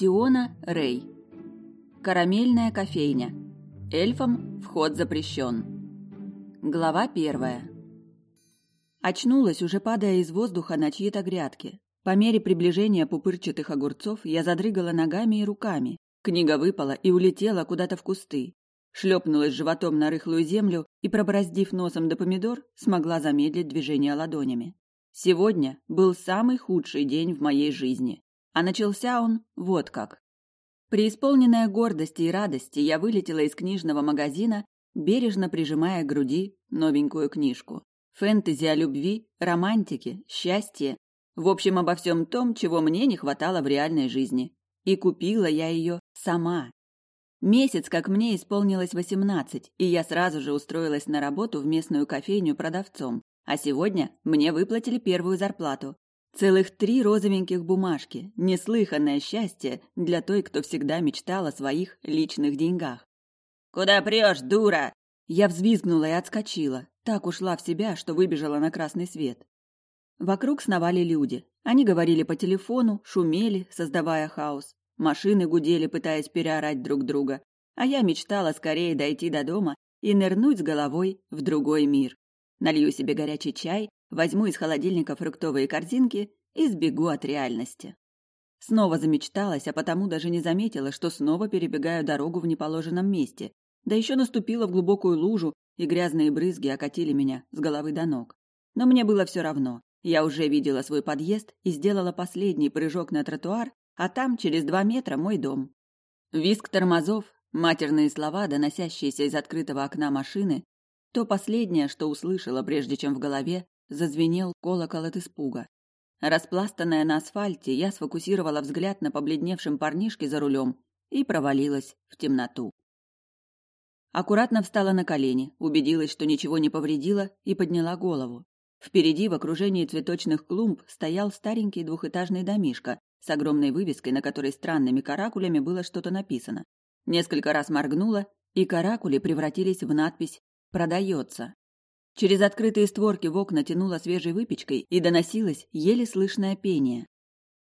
Тиона Рэй. Карамельная кофейня. Эльфам вход запрещен. Глава первая. Очнулась, уже падая из воздуха на чьи-то грядки. По мере приближения пупырчатых огурцов я задрыгала ногами и руками. Книга выпала и улетела куда-то в кусты. Шлепнулась животом на рыхлую землю и, пробороздив носом до помидор, смогла замедлить движение ладонями. Сегодня был самый худший день в моей жизни. А начался он вот как. Преисполненная гордости и радости, я вылетела из книжного магазина, бережно прижимая к груди новенькую книжку. Фэнтези о любви, романтике, счастье, в общем, обо всем том, чего мне не хватало в реальной жизни. И купила я ее сама. Месяц, как мне исполнилось восемнадцать, и я сразу же устроилась на работу в местную кофейню продавцом. А сегодня мне выплатили первую зарплату. Целых три розовеньких бумажки, неслыханное счастье для той, кто всегда мечтал о своих личных деньгах. «Куда прешь, дура?» Я взвизгнула и отскочила. Так ушла в себя, что выбежала на красный свет. Вокруг сновали люди. Они говорили по телефону, шумели, создавая хаос. Машины гудели, пытаясь переорать друг друга. А я мечтала скорее дойти до дома и нырнуть с головой в другой мир. Налью себе горячий чай, возьму из холодильника фруктовые корзинки и сбегу от реальности. Снова замечталась, а потому даже не заметила, что снова перебегаю дорогу в неположенном месте. Да еще наступила в глубокую лужу, и грязные брызги окатили меня с головы до ног. Но мне было все равно. Я уже видела свой подъезд и сделала последний прыжок на тротуар, а там через два метра мой дом. Виск тормозов, матерные слова, доносящиеся из открытого окна машины, то последнее, что услышала, прежде чем в голове зазвенел колокол от испуга. Распластанная на асфальте, я сфокусировала взгляд на побледневшем парнишке за рулем и провалилась в темноту. Аккуратно встала на колени, убедилась, что ничего не повредила, и подняла голову. Впереди, в окружении цветочных клумб, стоял старенький двухэтажный домишко с огромной вывеской, на которой странными каракулями было что-то написано. Несколько раз моргнула, и каракули превратились в надпись «Продается». Через открытые створки в окна тянуло свежей выпечкой и доносилось еле слышное пение.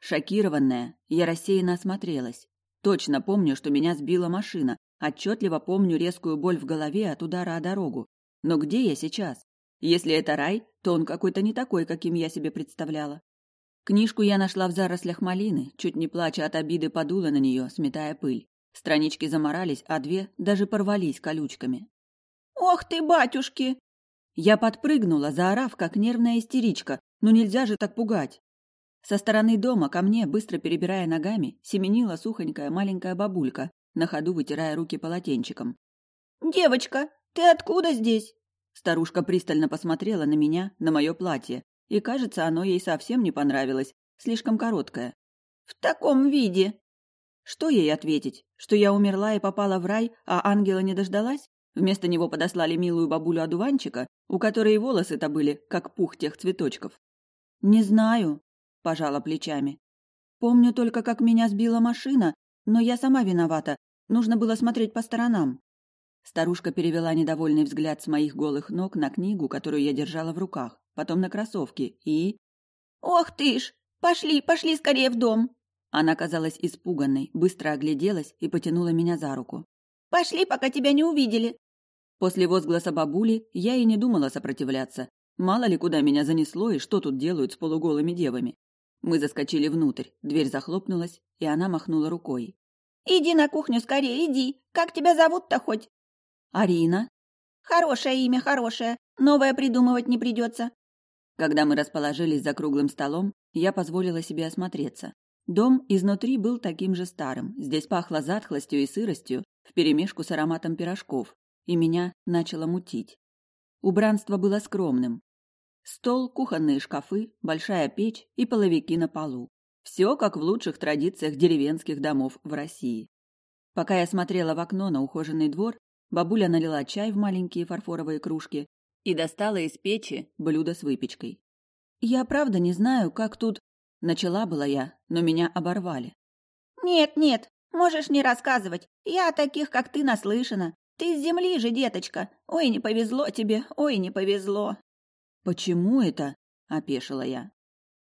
Шокированная, я рассеянно осмотрелась. Точно помню, что меня сбила машина. Отчетливо помню резкую боль в голове от удара о дорогу. Но где я сейчас? Если это рай, то он какой-то не такой, каким я себе представляла. Книжку я нашла в зарослях малины, чуть не плача от обиды подула на нее, сметая пыль. Странички заморались, а две даже порвались колючками. «Ох ты, батюшки!» Я подпрыгнула, заорав, как нервная истеричка. Ну нельзя же так пугать. Со стороны дома ко мне, быстро перебирая ногами, семенила сухонькая маленькая бабулька, на ходу вытирая руки полотенчиком. «Девочка, ты откуда здесь?» Старушка пристально посмотрела на меня, на мое платье, и, кажется, оно ей совсем не понравилось, слишком короткое. «В таком виде!» Что ей ответить? Что я умерла и попала в рай, а ангела не дождалась? Вместо него подослали милую бабулю-одуванчика, у которой волосы-то были, как пух тех цветочков. «Не знаю», – пожала плечами. «Помню только, как меня сбила машина, но я сама виновата. Нужно было смотреть по сторонам». Старушка перевела недовольный взгляд с моих голых ног на книгу, которую я держала в руках, потом на кроссовки и... «Ох ты ж! Пошли, пошли скорее в дом!» Она казалась испуганной, быстро огляделась и потянула меня за руку. «Пошли, пока тебя не увидели!» После возгласа бабули я и не думала сопротивляться. Мало ли куда меня занесло и что тут делают с полуголыми девами. Мы заскочили внутрь, дверь захлопнулась, и она махнула рукой. «Иди на кухню скорее, иди! Как тебя зовут-то хоть?» «Арина». «Хорошее имя, хорошее. Новое придумывать не придется». Когда мы расположились за круглым столом, я позволила себе осмотреться. Дом изнутри был таким же старым. Здесь пахло затхлостью и сыростью, вперемешку с ароматом пирожков, и меня начало мутить. Убранство было скромным. Стол, кухонные шкафы, большая печь и половики на полу. Все как в лучших традициях деревенских домов в России. Пока я смотрела в окно на ухоженный двор, бабуля налила чай в маленькие фарфоровые кружки и достала из печи блюдо с выпечкой. Я правда не знаю, как тут... Начала была я, но меня оборвали. «Нет, нет, можешь не рассказывать. Я о таких, как ты, наслышана. Ты с земли же, деточка. Ой, не повезло тебе, ой, не повезло. Почему это? опешила я.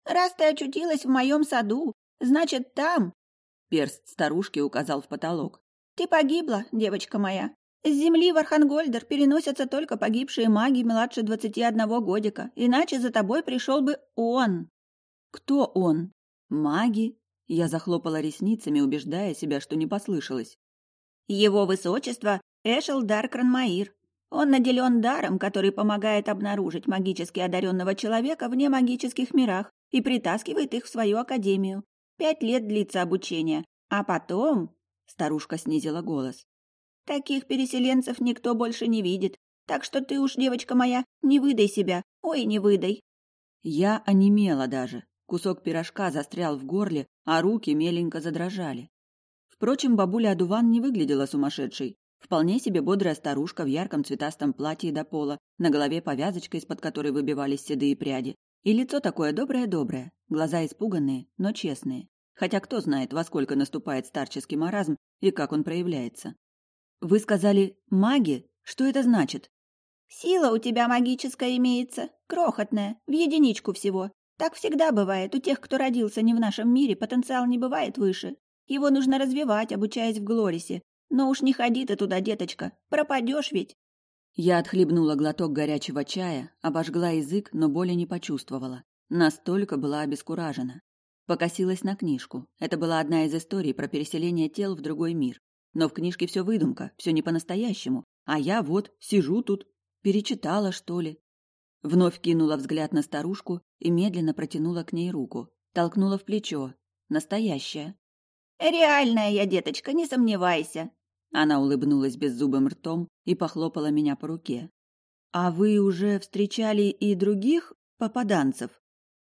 Раз ты очутилась в моем саду, значит, там. Перст старушки указал в потолок. «Ты погибла, девочка моя. С земли в Архангольдер переносятся только погибшие маги младше двадцати одного годика, иначе за тобой пришел бы он». «Кто он? Маги?» Я захлопала ресницами, убеждая себя, что не послышалось. «Его высочество Эшел Даркранмаир. Он наделен даром, который помогает обнаружить магически одаренного человека вне магических мирах и притаскивает их в свою академию. Пять лет длится обучение, а потом...» Старушка снизила голос. «Таких переселенцев никто больше не видит, так что ты уж, девочка моя, не выдай себя, ой, не выдай». Я онемела даже. Кусок пирожка застрял в горле, а руки меленько задрожали. Впрочем, бабуля Адуван не выглядела сумасшедшей. Вполне себе бодрая старушка в ярком цветастом платье до пола, на голове повязочка, из-под которой выбивались седые пряди. И лицо такое доброе-доброе, глаза испуганные, но честные. Хотя кто знает, во сколько наступает старческий маразм и как он проявляется. «Вы сказали «маги»? Что это значит?» «Сила у тебя магическая имеется, крохотная, в единичку всего. Так всегда бывает. У тех, кто родился не в нашем мире, потенциал не бывает выше. Его нужно развивать, обучаясь в Глорисе. Но уж не ходи ты туда, деточка. Пропадешь ведь. Я отхлебнула глоток горячего чая, обожгла язык, но боли не почувствовала. Настолько была обескуражена. Покосилась на книжку. Это была одна из историй про переселение тел в другой мир. Но в книжке все выдумка, все не по-настоящему. А я вот сижу тут, перечитала, что ли. Вновь кинула взгляд на старушку и медленно протянула к ней руку. Толкнула в плечо. Настоящая. «Реальная я, деточка, не сомневайся!» Она улыбнулась беззубым ртом и похлопала меня по руке. «А вы уже встречали и других попаданцев?»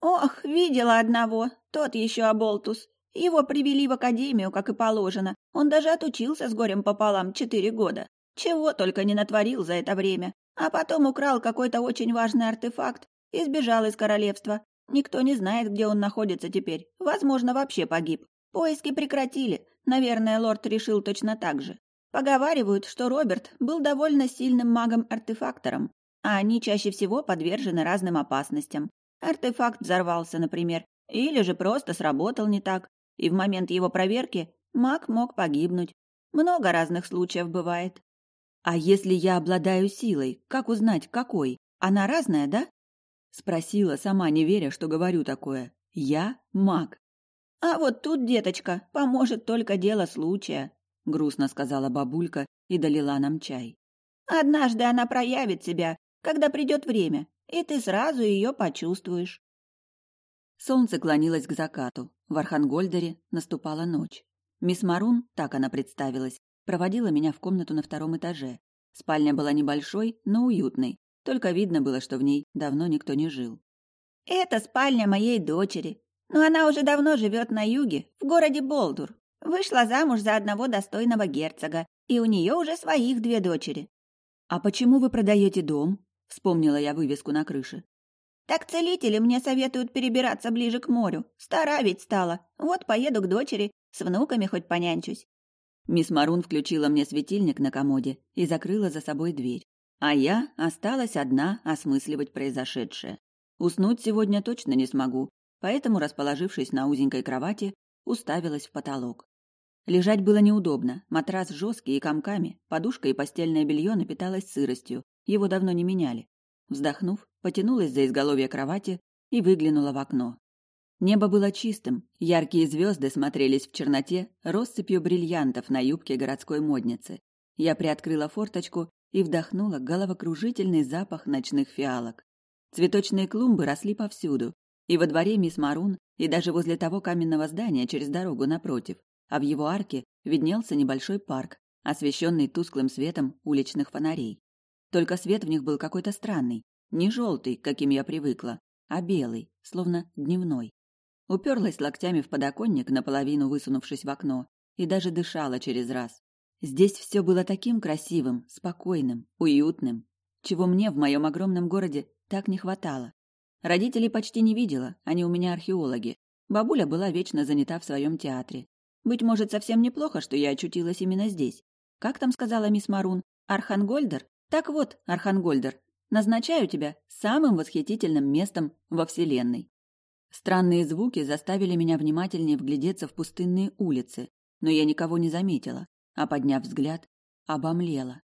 «Ох, видела одного, тот еще оболтус. Его привели в академию, как и положено. Он даже отучился с горем пополам четыре года. Чего только не натворил за это время. А потом украл какой-то очень важный артефакт и сбежал из королевства. Никто не знает, где он находится теперь. Возможно, вообще погиб. Поиски прекратили. Наверное, лорд решил точно так же. Поговаривают, что Роберт был довольно сильным магом-артефактором, а они чаще всего подвержены разным опасностям. Артефакт взорвался, например, или же просто сработал не так, и в момент его проверки маг мог погибнуть. Много разных случаев бывает. А если я обладаю силой, как узнать, какой? Она разная, да? Спросила, сама не веря, что говорю такое. Я маг. А вот тут, деточка, поможет только дело случая, грустно сказала бабулька и долила нам чай. Однажды она проявит себя, когда придет время, и ты сразу ее почувствуешь. Солнце клонилось к закату. В Архангольдере наступала ночь. Мисс Марун, так она представилась, проводила меня в комнату на втором этаже. Спальня была небольшой, но уютной, только видно было, что в ней давно никто не жил. «Это спальня моей дочери, но она уже давно живет на юге, в городе Болдур. Вышла замуж за одного достойного герцога, и у нее уже своих две дочери». «А почему вы продаете дом?» — вспомнила я вывеску на крыше. «Так целители мне советуют перебираться ближе к морю. Стара ведь стала. Вот поеду к дочери, с внуками хоть понянчусь. Мисс Марун включила мне светильник на комоде и закрыла за собой дверь. А я осталась одна осмысливать произошедшее. Уснуть сегодня точно не смогу, поэтому, расположившись на узенькой кровати, уставилась в потолок. Лежать было неудобно, матрас жесткий и комками, подушка и постельное белье напиталось сыростью, его давно не меняли. Вздохнув, потянулась за изголовье кровати и выглянула в окно. Небо было чистым, яркие звезды смотрелись в черноте россыпью бриллиантов на юбке городской модницы. Я приоткрыла форточку и вдохнула головокружительный запах ночных фиалок. Цветочные клумбы росли повсюду, и во дворе мисс Марун, и даже возле того каменного здания через дорогу напротив, а в его арке виднелся небольшой парк, освещенный тусклым светом уличных фонарей. Только свет в них был какой-то странный, не желтый, каким я привыкла, а белый, словно дневной. Уперлась локтями в подоконник, наполовину высунувшись в окно, и даже дышала через раз. Здесь все было таким красивым, спокойным, уютным, чего мне в моем огромном городе так не хватало. Родителей почти не видела, они у меня археологи. Бабуля была вечно занята в своем театре. Быть может, совсем неплохо, что я очутилась именно здесь. Как там сказала мисс Марун? Архангольдер? Так вот, Архангольдер, назначаю тебя самым восхитительным местом во Вселенной. Странные звуки заставили меня внимательнее вглядеться в пустынные улицы, но я никого не заметила, а подняв взгляд, обомлела.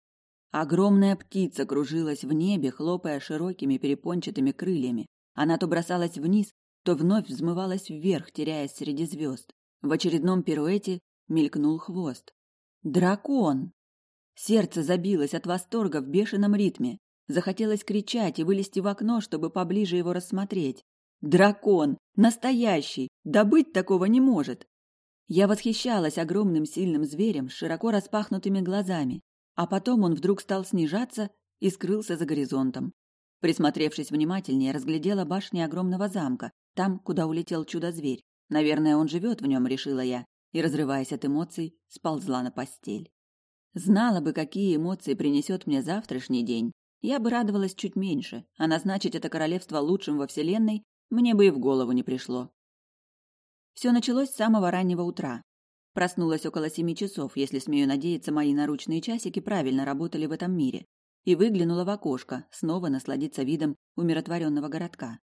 Огромная птица кружилась в небе, хлопая широкими перепончатыми крыльями. Она то бросалась вниз, то вновь взмывалась вверх, теряясь среди звезд. В очередном пируэте мелькнул хвост. Дракон! Сердце забилось от восторга в бешеном ритме. Захотелось кричать и вылезти в окно, чтобы поближе его рассмотреть. Дракон! Настоящий! Да быть такого не может! Я восхищалась огромным сильным зверем с широко распахнутыми глазами, а потом он вдруг стал снижаться и скрылся за горизонтом. Присмотревшись внимательнее, разглядела башни огромного замка, там, куда улетел чудо-зверь. Наверное, он живет в нем, решила я, и, разрываясь от эмоций, сползла на постель. Знала бы, какие эмоции принесет мне завтрашний день, я бы радовалась чуть меньше, а назначить это королевство лучшим во вселенной мне бы и в голову не пришло. Все началось с самого раннего утра. Проснулась около семи часов, если смею надеяться, мои наручные часики правильно работали в этом мире, и выглянула в окошко, снова насладиться видом умиротворенного городка.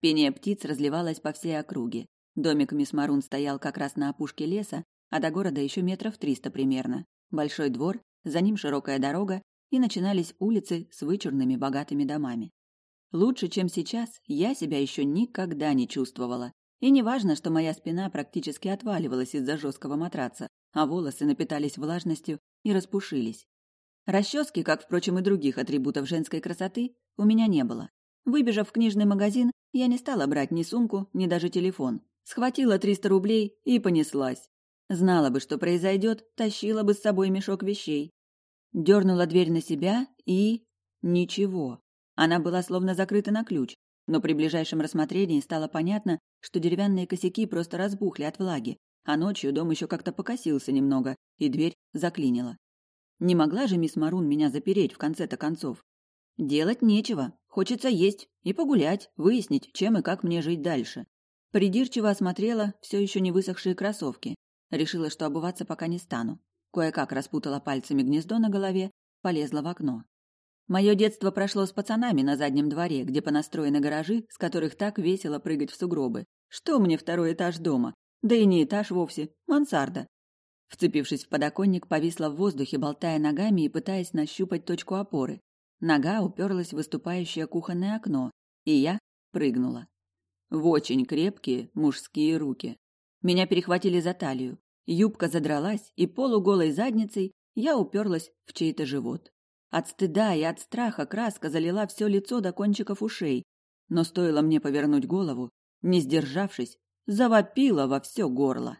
Пение птиц разливалось по всей округе. Домик мисс Марун стоял как раз на опушке леса, а до города еще метров триста примерно. Большой двор, за ним широкая дорога, и начинались улицы с вычурными богатыми домами. Лучше, чем сейчас, я себя еще никогда не чувствовала. И не важно, что моя спина практически отваливалась из-за жесткого матраца, а волосы напитались влажностью и распушились. Расчески, как, впрочем, и других атрибутов женской красоты, у меня не было. Выбежав в книжный магазин, я не стала брать ни сумку, ни даже телефон. Схватила 300 рублей и понеслась. Знала бы, что произойдет, тащила бы с собой мешок вещей. Дернула дверь на себя и... Ничего. Она была словно закрыта на ключ, но при ближайшем рассмотрении стало понятно, что деревянные косяки просто разбухли от влаги, а ночью дом еще как-то покосился немного, и дверь заклинила. Не могла же мисс Марун меня запереть в конце-то концов. Делать нечего, хочется есть и погулять, выяснить, чем и как мне жить дальше. Придирчиво осмотрела все еще не высохшие кроссовки. Решила, что обуваться пока не стану. Кое-как распутала пальцами гнездо на голове, полезла в окно. Мое детство прошло с пацанами на заднем дворе, где понастроены гаражи, с которых так весело прыгать в сугробы. Что мне второй этаж дома? Да и не этаж вовсе, мансарда. Вцепившись в подоконник, повисла в воздухе, болтая ногами и пытаясь нащупать точку опоры. Нога уперлась в выступающее кухонное окно, и я прыгнула. В очень крепкие мужские руки. Меня перехватили за талию. Юбка задралась, и полуголой задницей я уперлась в чей-то живот. От стыда и от страха краска залила все лицо до кончиков ушей, но стоило мне повернуть голову, не сдержавшись, завопила во все горло.